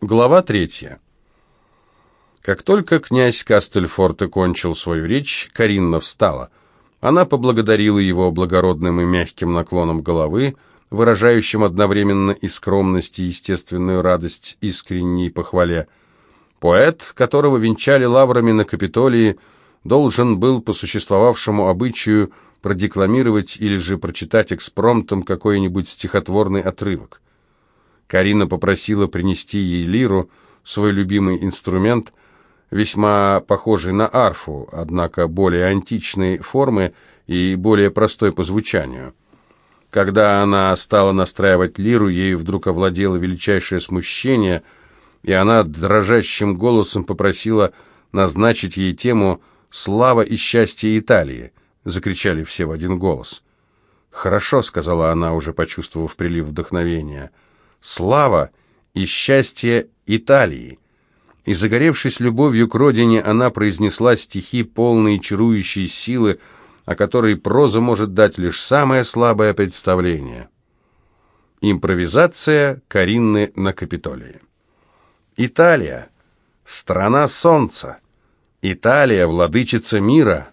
Глава третья. Как только князь Кастельфорте кончил свою речь, Каринна встала. Она поблагодарила его благородным и мягким наклоном головы, выражающим одновременно и скромность, и естественную радость искренней похвале. Поэт, которого венчали лаврами на Капитолии, должен был по существовавшему обычаю продекламировать или же прочитать экспромтом какой-нибудь стихотворный отрывок. Карина попросила принести ей лиру, свой любимый инструмент, весьма похожий на арфу, однако более античной формы и более простой по звучанию. Когда она стала настраивать лиру, ей вдруг овладело величайшее смущение, и она дрожащим голосом попросила назначить ей тему «Слава и счастье Италии», — закричали все в один голос. «Хорошо», — сказала она, уже почувствовав прилив вдохновения, — слава и счастье Италии. И, загоревшись любовью к родине, она произнесла стихи, полные чарующей силы, о которой проза может дать лишь самое слабое представление. Импровизация Каринны на Капитолии. Италия – страна солнца. Италия – владычица мира.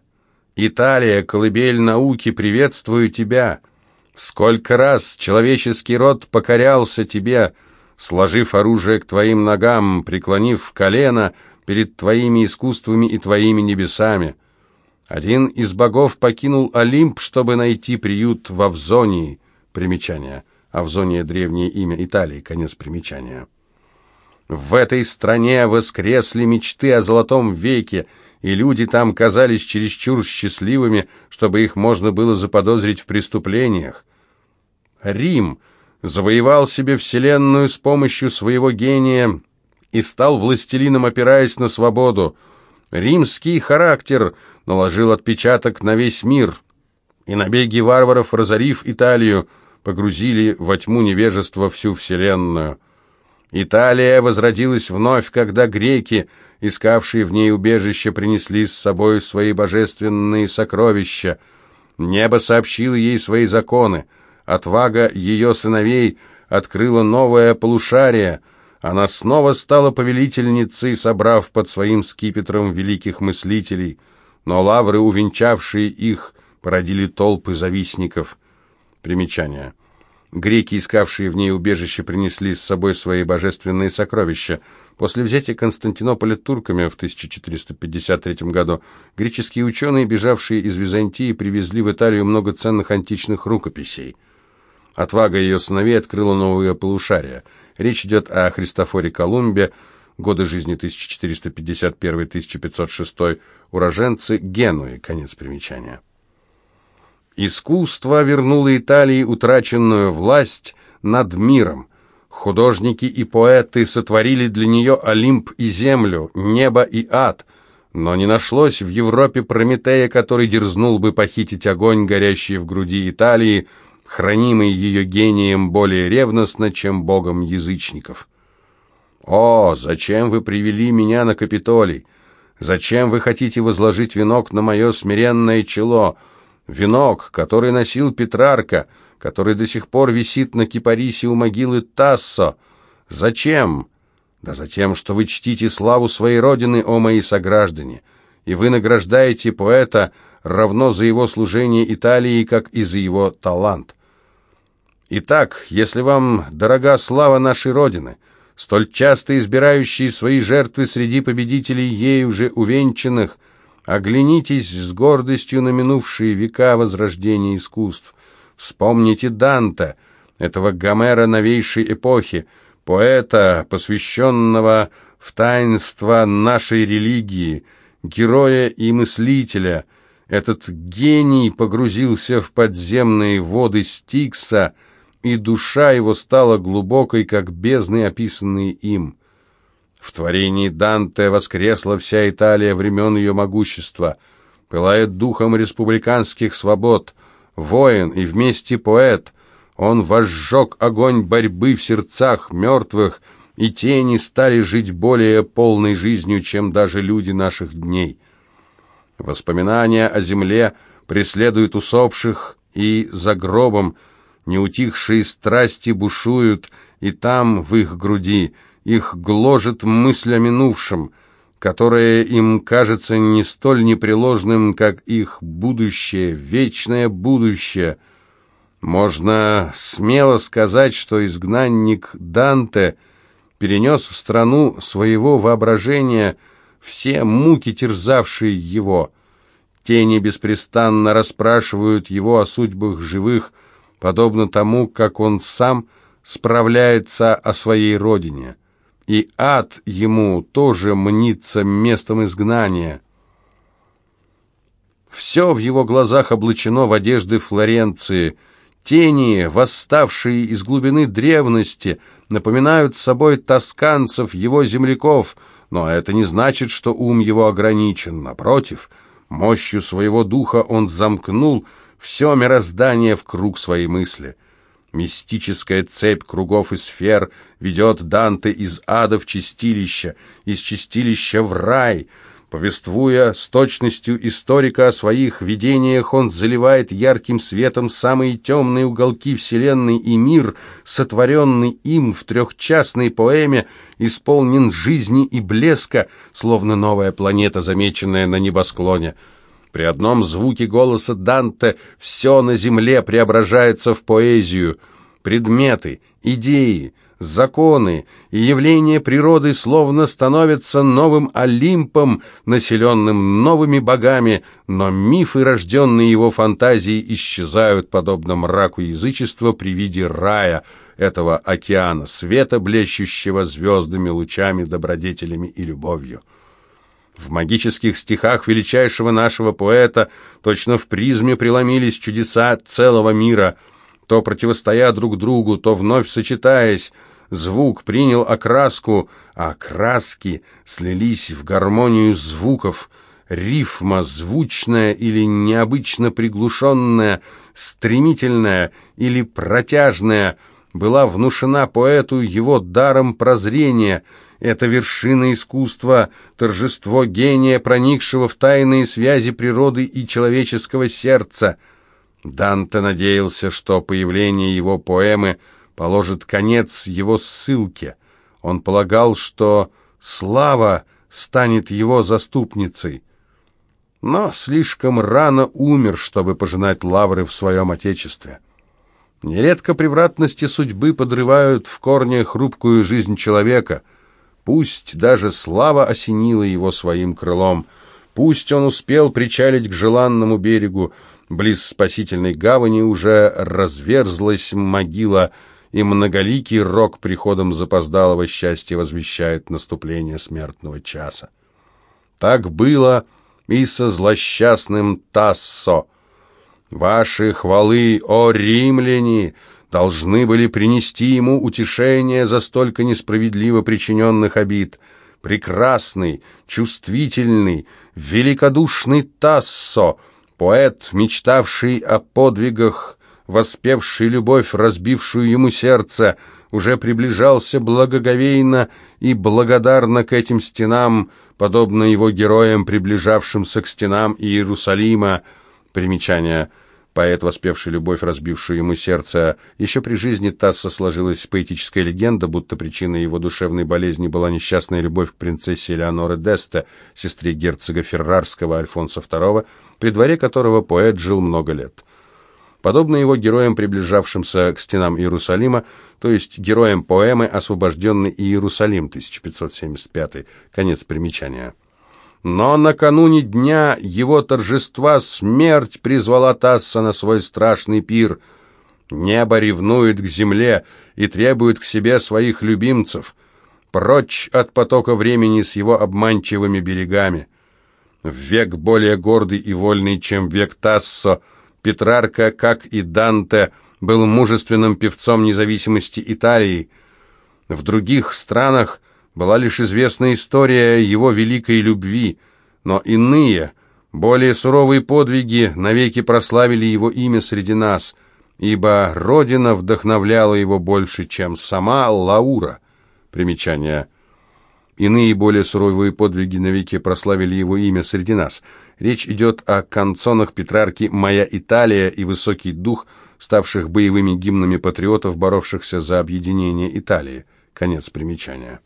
Италия – колыбель науки, приветствую тебя – Сколько раз человеческий род покорялся тебе, сложив оружие к твоим ногам, преклонив колено перед твоими искусствами и твоими небесами. Один из богов покинул Олимп, чтобы найти приют в Авзонии. Примечание. Авзония – древнее имя Италии. Конец примечания. В этой стране воскресли мечты о золотом веке, и люди там казались чересчур счастливыми, чтобы их можно было заподозрить в преступлениях. Рим завоевал себе вселенную с помощью своего гения и стал властелином, опираясь на свободу. Римский характер наложил отпечаток на весь мир, и набеги варваров, разорив Италию, погрузили во тьму невежества всю вселенную. Италия возродилась вновь, когда греки, искавшие в ней убежище, принесли с собой свои божественные сокровища. Небо сообщило ей свои законы. Отвага ее сыновей открыла новое полушарие. Она снова стала повелительницей, собрав под своим скипетром великих мыслителей. Но лавры, увенчавшие их, породили толпы завистников. Примечание. Греки, искавшие в ней убежище, принесли с собой свои божественные сокровища. После взятия Константинополя турками в 1453 году греческие ученые, бежавшие из Византии, привезли в Италию много ценных античных рукописей. Отвага ее сыновей открыла новые полушария. Речь идет о Христофоре Колумбе, годы жизни 1451-1506, уроженцы Генуи, конец примечания. Искусство вернуло Италии утраченную власть над миром. Художники и поэты сотворили для нее Олимп и землю, небо и ад, но не нашлось в Европе Прометея, который дерзнул бы похитить огонь, горящий в груди Италии, хранимый ее гением более ревностно, чем богом язычников. «О, зачем вы привели меня на Капитолий? Зачем вы хотите возложить венок на мое смиренное чело?» Венок, который носил Петрарка, который до сих пор висит на кипарисе у могилы Тассо. Зачем? Да за тем, что вы чтите славу своей родины, о мои сограждане, и вы награждаете поэта равно за его служение Италии, как и за его талант. Итак, если вам дорога слава нашей родины, столь часто избирающие свои жертвы среди победителей ей уже увенчанных, Оглянитесь с гордостью на минувшие века возрождения искусств. Вспомните Данте, этого Гомера новейшей эпохи, поэта, посвященного в таинство нашей религии, героя и мыслителя. Этот гений погрузился в подземные воды Стикса, и душа его стала глубокой, как бездны, описанные им. В творении Данте воскресла вся Италия времен ее могущества, пылает духом республиканских свобод, воин и вместе поэт. Он возжег огонь борьбы в сердцах мертвых, и тени стали жить более полной жизнью, чем даже люди наших дней. Воспоминания о земле преследуют усопших, и за гробом неутихшие страсти бушуют, и там, в их груди, их гложет мысль о минувшем, которое им кажется не столь непреложным, как их будущее, вечное будущее. Можно смело сказать, что изгнанник Данте перенес в страну своего воображения все муки, терзавшие его. Тени беспрестанно расспрашивают его о судьбах живых, подобно тому, как он сам справляется о своей родине и ад ему тоже мнится местом изгнания. Все в его глазах облачено в одежды Флоренции. Тени, восставшие из глубины древности, напоминают собой тосканцев, его земляков, но это не значит, что ум его ограничен. Напротив, мощью своего духа он замкнул все мироздание в круг своей мысли — Мистическая цепь кругов и сфер ведет Данте из ада в чистилище, из чистилища в рай. Повествуя с точностью историка о своих видениях, он заливает ярким светом самые темные уголки Вселенной и мир, сотворенный им в трехчастной поэме, исполнен жизни и блеска, словно новая планета, замеченная на небосклоне. При одном звуке голоса Данте все на земле преображается в поэзию. Предметы, идеи, законы и явления природы словно становятся новым Олимпом, населенным новыми богами, но мифы, рожденные его фантазией, исчезают подобно мраку язычества при виде рая, этого океана света, блещущего звездами, лучами, добродетелями и любовью. В магических стихах величайшего нашего поэта точно в призме преломились чудеса целого мира, то противостоя друг другу, то вновь сочетаясь, звук принял окраску, а краски слились в гармонию звуков, рифма звучная или необычно приглушенная, стремительная или протяжная, была внушена поэту его даром прозрения — это вершина искусства, торжество гения, проникшего в тайные связи природы и человеческого сердца. Данте надеялся, что появление его поэмы положит конец его ссылке. Он полагал, что слава станет его заступницей. Но слишком рано умер, чтобы пожинать лавры в своем отечестве. Нередко превратности судьбы подрывают в корне хрупкую жизнь человека — Пусть даже слава осенила его своим крылом, пусть он успел причалить к желанному берегу, близ спасительной гавани уже разверзлась могила, и многоликий рок приходом запоздалого счастья возвещает наступление смертного часа. Так было и со злосчастным Тассо. «Ваши хвалы, о римляне!» Должны были принести ему утешение за столько несправедливо причиненных обид. Прекрасный, чувствительный, великодушный Тассо, поэт, мечтавший о подвигах, воспевший любовь, разбившую ему сердце, уже приближался благоговейно и благодарно к этим стенам, подобно его героям, приближавшимся к стенам Иерусалима. Примечание – Поэт, воспевший любовь, разбившую ему сердце, еще при жизни Тасса сложилась поэтическая легенда, будто причиной его душевной болезни была несчастная любовь к принцессе Элеоноре Десте, сестре герцога Феррарского Альфонса II, при дворе которого поэт жил много лет. Подобно его героям, приближавшимся к стенам Иерусалима, то есть героям поэмы «Освобожденный Иерусалим» 1575, конец примечания. Но накануне дня его торжества смерть призвала Тасса на свой страшный пир. Небо ревнует к земле и требует к себе своих любимцев, прочь от потока времени с его обманчивыми берегами. В век более гордый и вольный, чем век Тассо, Петрарка, как и Данте, был мужественным певцом независимости Италии. В других странах была лишь известна история его великой любви, но иные, более суровые подвиги навеки прославили его имя среди нас, ибо Родина вдохновляла его больше, чем сама Лаура. Примечание. Иные более суровые подвиги навеки прославили его имя среди нас. Речь идет о канцонах Петрарки «Моя Италия» и «Высокий дух», ставших боевыми гимнами патриотов, боровшихся за объединение Италии. Конец примечания.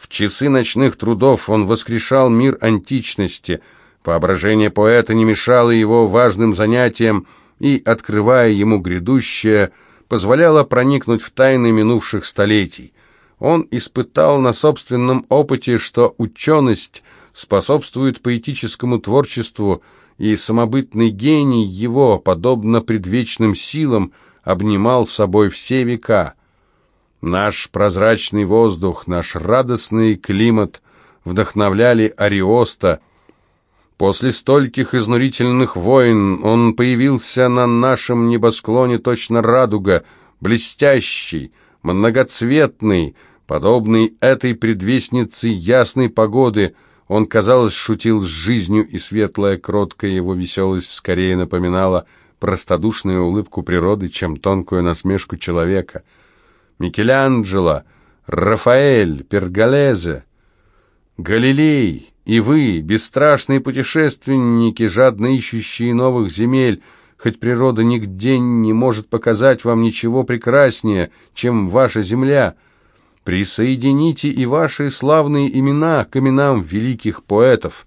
В часы ночных трудов он воскрешал мир античности. Воображение поэта не мешало его важным занятиям и, открывая ему грядущее, позволяло проникнуть в тайны минувших столетий. Он испытал на собственном опыте, что ученость способствует поэтическому творчеству, и самобытный гений его, подобно предвечным силам, обнимал собой все века. Наш прозрачный воздух, наш радостный климат вдохновляли Ариоста. После стольких изнурительных войн он появился на нашем небосклоне точно радуга, блестящий, многоцветный, подобный этой предвестнице ясной погоды – он, казалось, шутил с жизнью, и светлая, кроткая его веселость скорее напоминала простодушную улыбку природы, чем тонкую насмешку человека. Микеланджело, Рафаэль, Перголезе, Галилей и вы, бесстрашные путешественники, жадно ищущие новых земель, хоть природа нигде не может показать вам ничего прекраснее, чем ваша земля — Присоедините и ваши славные имена к именам великих поэтов.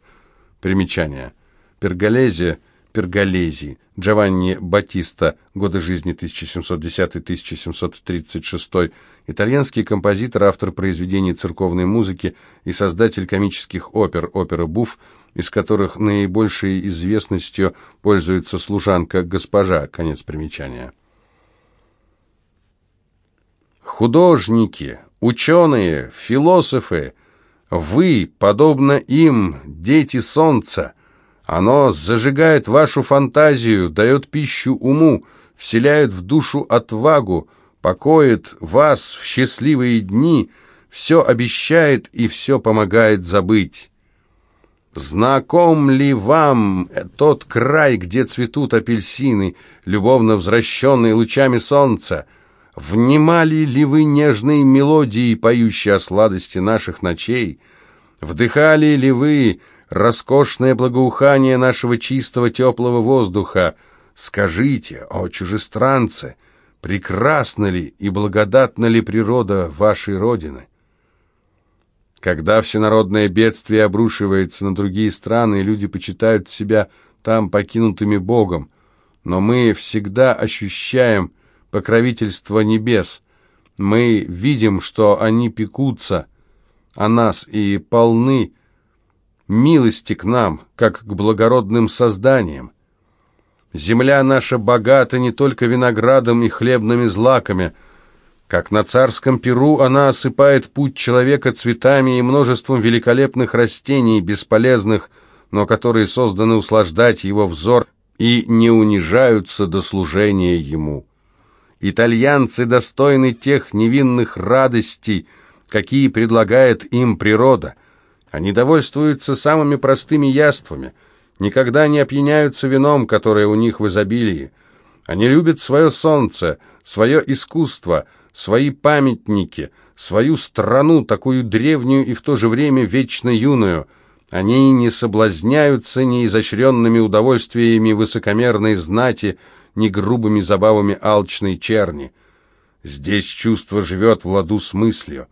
Примечание. Перголезе, Перголези, Джованни Батиста, годы жизни 1710-1736, итальянский композитор, автор произведений церковной музыки и создатель комических опер, опера «Буф», из которых наибольшей известностью пользуется служанка госпожа, конец примечания. Художники, Ученые, философы, вы, подобно им, дети солнца. Оно зажигает вашу фантазию, дает пищу уму, вселяет в душу отвагу, покоит вас в счастливые дни, все обещает и все помогает забыть. Знаком ли вам тот край, где цветут апельсины, любовно возвращенные лучами солнца? Внимали ли вы нежной мелодии, поющей о сладости наших ночей? Вдыхали ли вы роскошное благоухание нашего чистого теплого воздуха? Скажите, о чужестранце, прекрасна ли и благодатна ли природа вашей Родины? Когда всенародное бедствие обрушивается на другие страны, люди почитают себя там покинутыми Богом, но мы всегда ощущаем, покровительство небес. Мы видим, что они пекутся о нас и полны милости к нам, как к благородным созданиям. Земля наша богата не только виноградом и хлебными злаками, как на царском Перу она осыпает путь человека цветами и множеством великолепных растений, бесполезных, но которые созданы услаждать его взор и не унижаются до служения ему. Итальянцы достойны тех невинных радостей, какие предлагает им природа. Они довольствуются самыми простыми яствами, никогда не опьяняются вином, которое у них в изобилии. Они любят свое солнце, свое искусство, свои памятники, свою страну, такую древнюю и в то же время вечно юную. Они не соблазняются неизощренными удовольствиями высокомерной знати, ни грубыми забавами алчной черни. Здесь чувство живет в ладу с мыслью.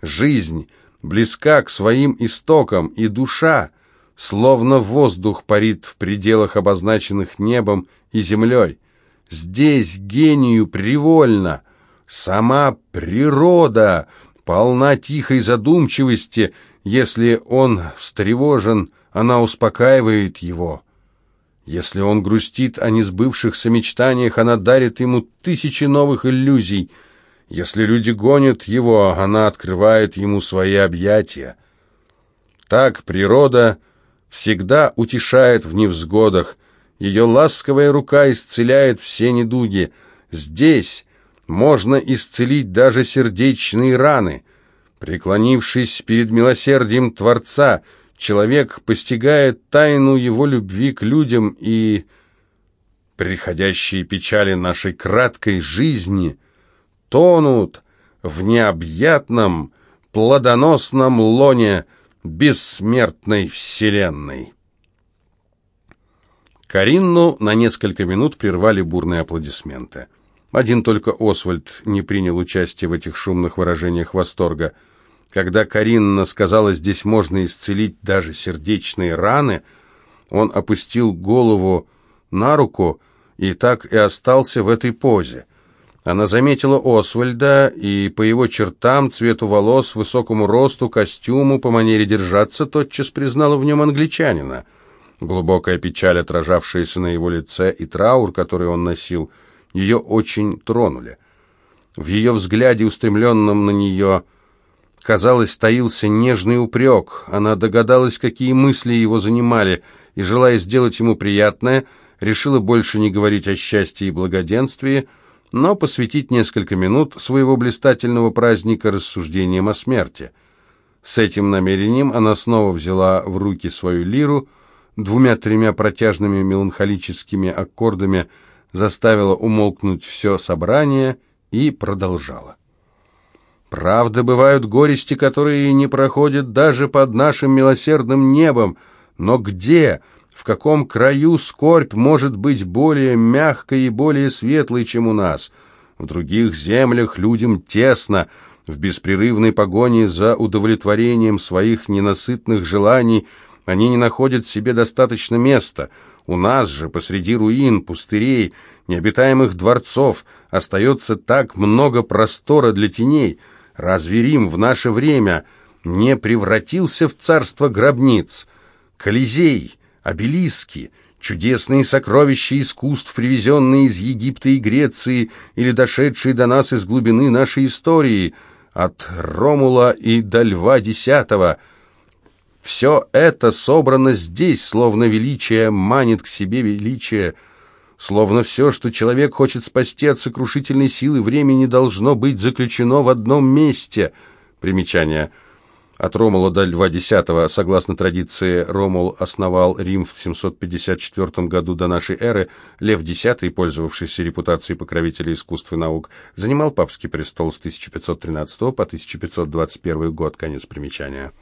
Жизнь близка к своим истокам, и душа, словно воздух, парит в пределах, обозначенных небом и землей. Здесь гению привольно. Сама природа полна тихой задумчивости. Если он встревожен, она успокаивает его. Если он грустит о несбывшихся мечтаниях, она дарит ему тысячи новых иллюзий. Если люди гонят его, она открывает ему свои объятия. Так природа всегда утешает в невзгодах. Ее ласковая рука исцеляет все недуги. Здесь можно исцелить даже сердечные раны. Преклонившись перед милосердием Творца – человек постигает тайну его любви к людям и приходящие печали нашей краткой жизни тонут в необъятном, плодоносном лоне бессмертной вселенной. Каринну на несколько минут прервали бурные аплодисменты. Один только Освальд не принял участия в этих шумных выражениях восторга – Когда Каринна сказала, здесь можно исцелить даже сердечные раны, он опустил голову на руку и так и остался в этой позе. Она заметила Освальда, и по его чертам, цвету волос, высокому росту, костюму, по манере держаться, тотчас признала в нем англичанина. Глубокая печаль, отражавшаяся на его лице, и траур, который он носил, ее очень тронули. В ее взгляде, устремленном на нее, казалось, таился нежный упрек. Она догадалась, какие мысли его занимали, и, желая сделать ему приятное, решила больше не говорить о счастье и благоденствии, но посвятить несколько минут своего блистательного праздника рассуждениям о смерти. С этим намерением она снова взяла в руки свою лиру, двумя-тремя протяжными меланхолическими аккордами заставила умолкнуть все собрание и продолжала. «Правда, бывают горести, которые не проходят даже под нашим милосердным небом, но где, в каком краю скорбь может быть более мягкой и более светлой, чем у нас? В других землях людям тесно, в беспрерывной погоне за удовлетворением своих ненасытных желаний они не находят себе достаточно места. У нас же посреди руин, пустырей, необитаемых дворцов остается так много простора для теней. Разве Рим в наше время не превратился в царство гробниц? Колизей обелиски, чудесные сокровища искусств, привезенные из Египта и Греции или дошедшие до нас из глубины нашей истории, от Ромула и до Льва Десятого. Все это собрано здесь, словно величие манит к себе величие, словно все, что человек хочет спасти от сокрушительной силы времени, должно быть заключено в одном месте. Примечание – от Ромула до Льва X, согласно традиции, Ромул основал Рим в 754 году до нашей эры. Лев X, пользовавшийся репутацией покровителя искусств и наук, занимал папский престол с 1513 по 1521 год. Конец примечания.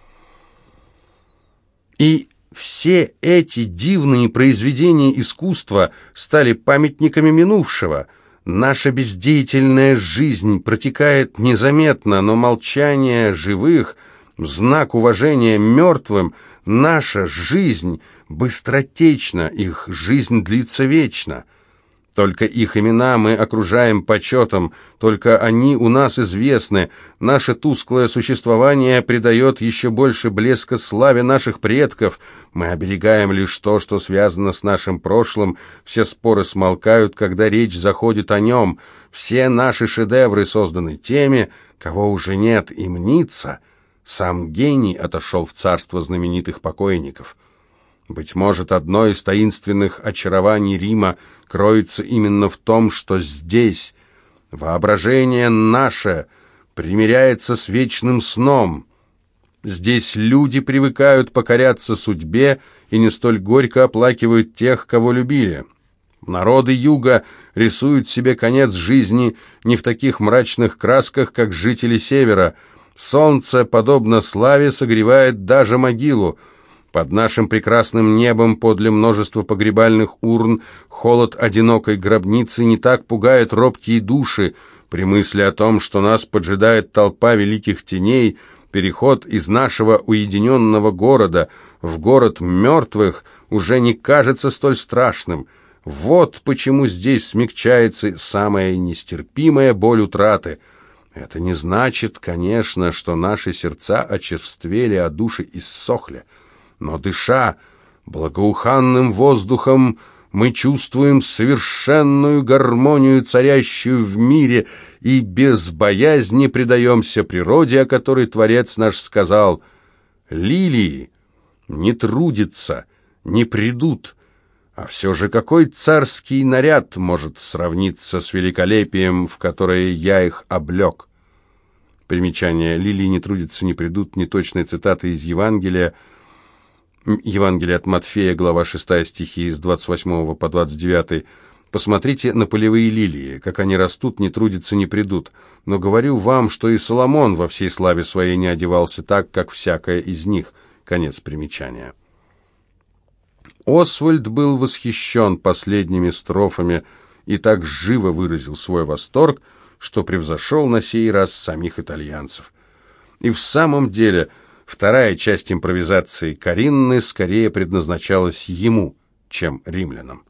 И все эти дивные произведения искусства стали памятниками минувшего. Наша бездеятельная жизнь протекает незаметно, но молчание живых – знак уважения мертвым, наша жизнь быстротечна, их жизнь длится вечно. Только их имена мы окружаем почетом, только они у нас известны. Наше тусклое существование придает еще больше блеска славе наших предков. Мы оберегаем лишь то, что связано с нашим прошлым. Все споры смолкают, когда речь заходит о нем. Все наши шедевры созданы теми, кого уже нет, и мнится — сам гений отошел в царство знаменитых покойников. Быть может, одно из таинственных очарований Рима кроется именно в том, что здесь воображение наше примиряется с вечным сном. Здесь люди привыкают покоряться судьбе и не столь горько оплакивают тех, кого любили. Народы юга рисуют себе конец жизни не в таких мрачных красках, как жители севера – Солнце, подобно славе, согревает даже могилу. Под нашим прекрасным небом, подле множества погребальных урн, холод одинокой гробницы не так пугает робкие души. При мысли о том, что нас поджидает толпа великих теней, переход из нашего уединенного города в город мертвых уже не кажется столь страшным. Вот почему здесь смягчается самая нестерпимая боль утраты — это не значит, конечно, что наши сердца очерствели, а души иссохли. Но дыша благоуханным воздухом, мы чувствуем совершенную гармонию, царящую в мире, и без боязни предаемся природе, о которой Творец наш сказал «Лилии не трудятся, не придут». А все же какой царский наряд может сравниться с великолепием, в которое я их облег? Примечание. Лилии не трудятся, не придут. Неточная цитата из Евангелия. Евангелие от Матфея, глава 6 стихи с 28 по 29. Посмотрите на полевые лилии, как они растут, не трудятся, не придут. Но говорю вам, что и Соломон во всей славе своей не одевался так, как всякая из них. Конец примечания. Освальд был восхищен последними строфами и так живо выразил свой восторг, что превзошел на сей раз самих итальянцев. И в самом деле вторая часть импровизации Каринны скорее предназначалась ему, чем римлянам.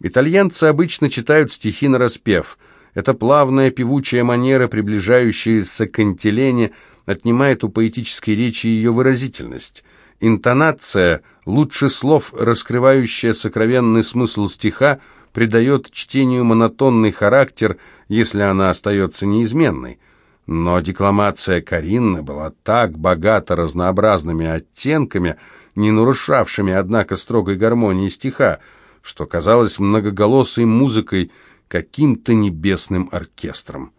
Итальянцы обычно читают стихи на распев. Эта плавная певучая манера, приближающаяся к антилене, отнимает у поэтической речи ее выразительность. Интонация, лучше слов, раскрывающая сокровенный смысл стиха, придает чтению монотонный характер, если она остается неизменной. Но декламация Каринны была так богата разнообразными оттенками, не нарушавшими, однако, строгой гармонии стиха, что казалось многоголосой музыкой каким-то небесным оркестром.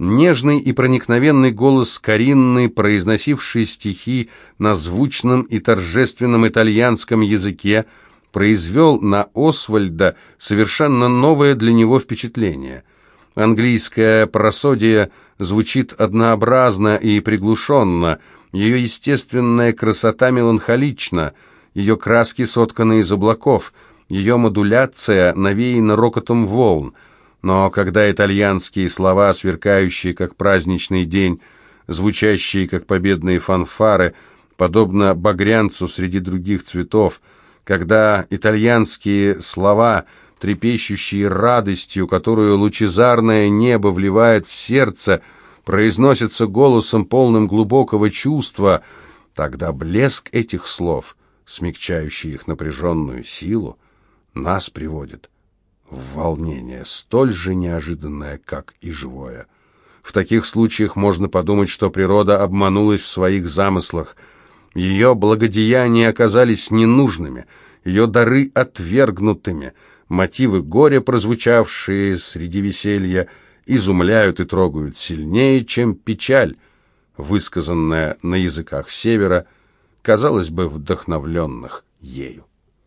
Нежный и проникновенный голос Каринны, произносивший стихи на звучном и торжественном итальянском языке, произвел на Освальда совершенно новое для него впечатление. Английская просодия звучит однообразно и приглушенно, ее естественная красота меланхолична, ее краски сотканы из облаков, ее модуляция навеяна рокотом волн – но когда итальянские слова, сверкающие как праздничный день, звучащие как победные фанфары, подобно багрянцу среди других цветов, когда итальянские слова, трепещущие радостью, которую лучезарное небо вливает в сердце, произносятся голосом полным глубокого чувства, тогда блеск этих слов, смягчающий их напряженную силу, нас приводит волнение, столь же неожиданное, как и живое. В таких случаях можно подумать, что природа обманулась в своих замыслах. Ее благодеяния оказались ненужными, ее дары отвергнутыми, мотивы горя, прозвучавшие среди веселья, изумляют и трогают сильнее, чем печаль, высказанная на языках севера, казалось бы, вдохновленных ею.